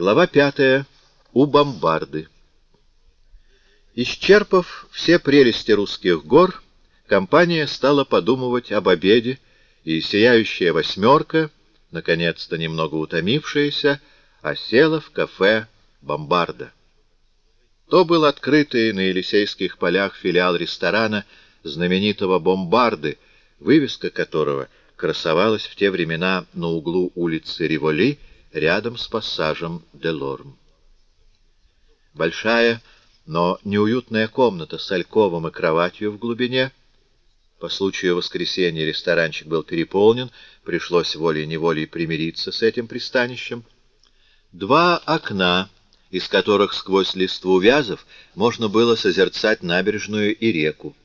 Глава пятая. У бомбарды. Исчерпав все прелести русских гор, компания стала подумывать об обеде, и сияющая восьмерка, наконец-то немного утомившаяся, осела в кафе «Бомбарда». То был открытый на Елисейских полях филиал ресторана знаменитого «Бомбарды», вывеска которого красовалась в те времена на углу улицы Риволи рядом с пассажем Делорм. Большая, но неуютная комната с альковом и кроватью в глубине. По случаю воскресенья ресторанчик был переполнен, пришлось волей-неволей примириться с этим пристанищем. Два окна, из которых сквозь листву вязов можно было созерцать набережную и реку.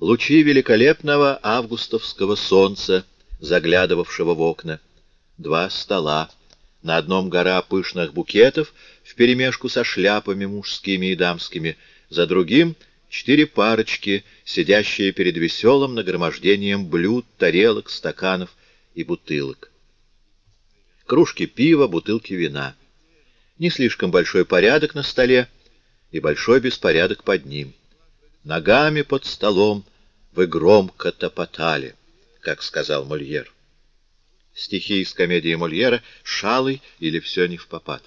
Лучи великолепного августовского солнца, заглядывавшего в окна. Два стола на одном гора пышных букетов вперемешку со шляпами мужскими и дамскими, за другим — четыре парочки, сидящие перед веселым нагромождением блюд, тарелок, стаканов и бутылок. Кружки пива, бутылки вина. Не слишком большой порядок на столе и большой беспорядок под ним. Ногами под столом вы громко топотали, как сказал Мольер стихи из комедии Мольера «Шалый» или «Все не в попад».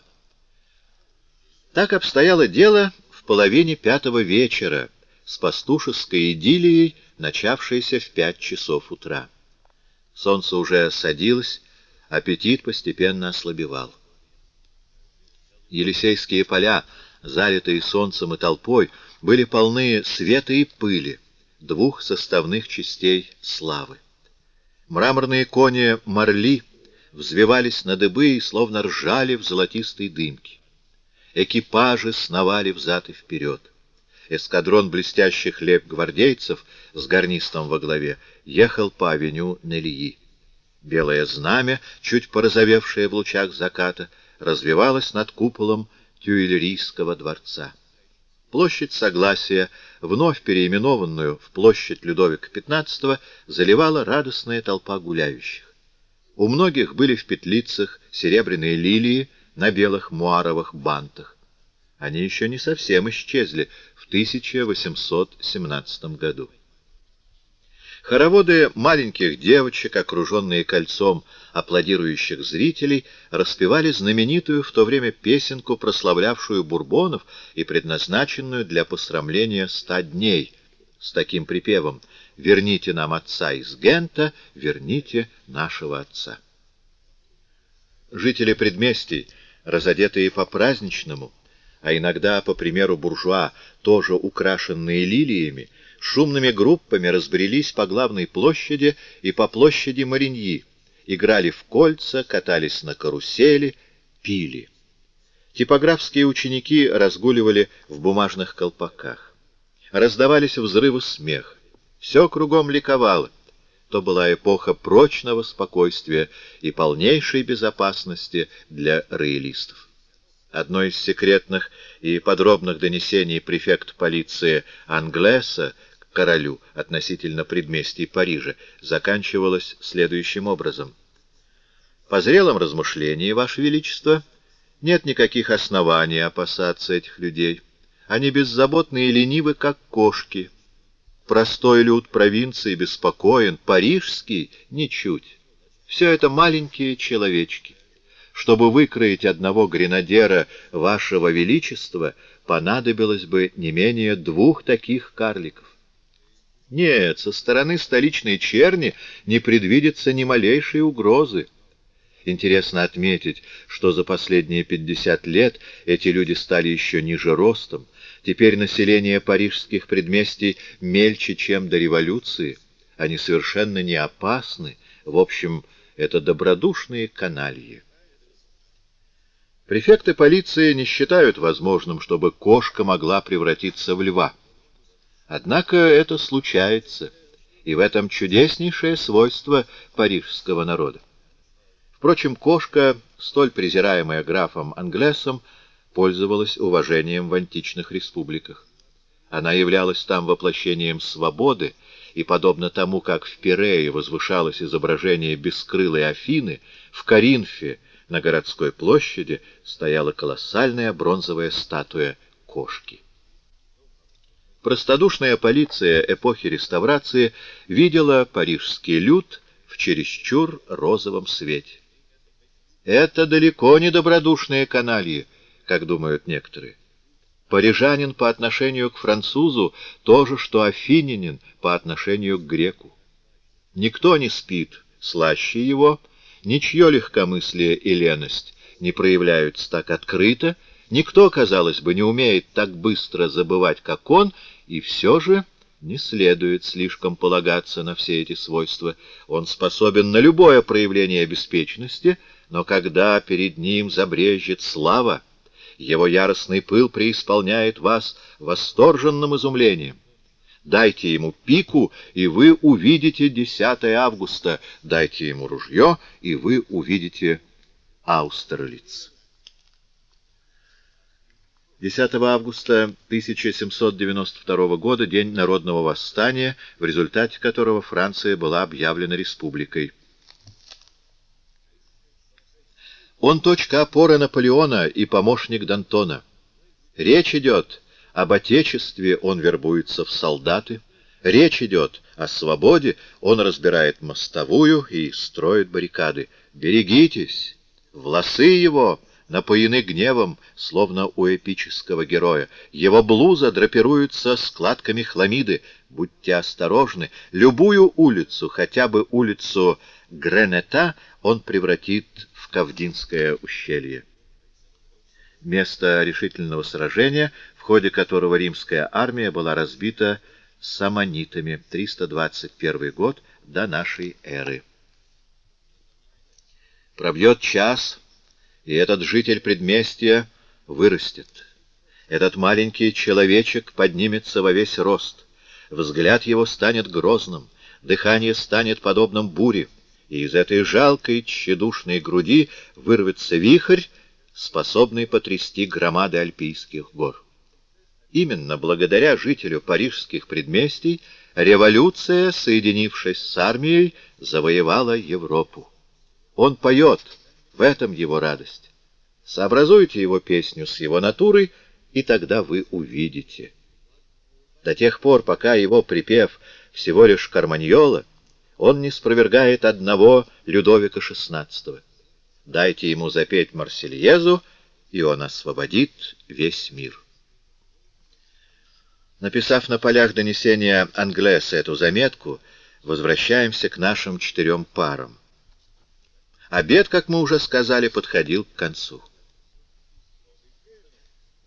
Так обстояло дело в половине пятого вечера с пастушеской идиллией, начавшейся в пять часов утра. Солнце уже садилось, аппетит постепенно ослабевал. Елисейские поля, залитые солнцем и толпой, были полны света и пыли, двух составных частей славы. Мраморные кони Марли взвивались на дыбы и словно ржали в золотистой дымке. Экипажи сновали взад и вперед. Эскадрон блестящих леп-гвардейцев с гарнистом во главе ехал по авеню Нелии. Белое знамя, чуть порозовевшее в лучах заката, развивалось над куполом Тюильрийского дворца. Площадь Согласия, вновь переименованную в площадь Людовика XV, заливала радостная толпа гуляющих. У многих были в петлицах серебряные лилии на белых муаровых бантах. Они еще не совсем исчезли в 1817 году. Хороводы маленьких девочек, окруженные кольцом аплодирующих зрителей, распевали знаменитую в то время песенку, прославлявшую бурбонов и предназначенную для посрамления ста дней, с таким припевом «Верните нам отца из Гента, верните нашего отца». Жители предместий, разодетые по-праздничному, а иногда, по примеру буржуа, тоже украшенные лилиями, шумными группами разбрелись по главной площади и по площади Мариньи, играли в кольца, катались на карусели, пили. Типографские ученики разгуливали в бумажных колпаках. Раздавались взрывы смеха. Все кругом ликовало. То была эпоха прочного спокойствия и полнейшей безопасности для роялистов. Одно из секретных и подробных донесений префект полиции Англеса королю относительно предместий Парижа заканчивалось следующим образом. «По зрелом размышлении, Ваше Величество, нет никаких оснований опасаться этих людей. Они беззаботны и ленивы, как кошки. Простой люд провинции беспокоен, парижский — ничуть. Все это маленькие человечки. Чтобы выкроить одного гренадера Вашего Величества, понадобилось бы не менее двух таких карликов. Нет, со стороны столичной черни не предвидится ни малейшей угрозы. Интересно отметить, что за последние 50 лет эти люди стали еще ниже ростом. Теперь население парижских предместий мельче, чем до революции. Они совершенно не опасны. В общем, это добродушные канальи. Префекты полиции не считают возможным, чтобы кошка могла превратиться в льва. Однако это случается, и в этом чудеснейшее свойство парижского народа. Впрочем, кошка, столь презираемая графом Англесом, пользовалась уважением в античных республиках. Она являлась там воплощением свободы, и, подобно тому, как в Пирее возвышалось изображение бескрылой Афины, в Коринфе на городской площади стояла колоссальная бронзовая статуя кошки. Простодушная полиция эпохи реставрации видела парижский люд в чересчур розовом свете. Это далеко не добродушные канальи, как думают некоторые. Парижанин по отношению к французу то же, что афинянин по отношению к греку. Никто не спит слаще его, ничье легкомыслие и леность не проявляются так открыто, никто, казалось бы, не умеет так быстро забывать, как он, и все же не следует слишком полагаться на все эти свойства. Он способен на любое проявление беспечности, но когда перед ним забрежет слава, его яростный пыл преисполняет вас восторженным изумлением. Дайте ему пику, и вы увидите 10 августа. Дайте ему ружье, и вы увидите Аустерлиц. 10 августа 1792 года, день народного восстания, в результате которого Франция была объявлена республикой. Он точка опоры Наполеона и помощник Д'Антона. Речь идет об отечестве, он вербуется в солдаты. Речь идет о свободе, он разбирает мостовую и строит баррикады. Берегитесь! Власы его напоены гневом, словно у эпического героя. Его блуза драпируется складками хламиды. Будьте осторожны. Любую улицу, хотя бы улицу Гренета, он превратит в Кавдинское ущелье. Место решительного сражения, в ходе которого римская армия была разбита самонитами, 321 год до нашей эры. Пробьет час, и этот житель предместья вырастет. Этот маленький человечек поднимется во весь рост. Взгляд его станет грозным, дыхание станет подобным буре, и из этой жалкой, тщедушной груди вырвется вихрь, способный потрясти громады Альпийских гор. Именно благодаря жителю парижских предместий революция, соединившись с армией, завоевала Европу. Он поет — в этом его радость. Сообразуйте его песню с его натурой, и тогда вы увидите. До тех пор, пока его припев всего лишь карманьола, он не спровергает одного Людовика XVI. Дайте ему запеть Марсельезу, и он освободит весь мир. Написав на полях донесения Англеса эту заметку, возвращаемся к нашим четырем парам. Обед, как мы уже сказали, подходил к концу.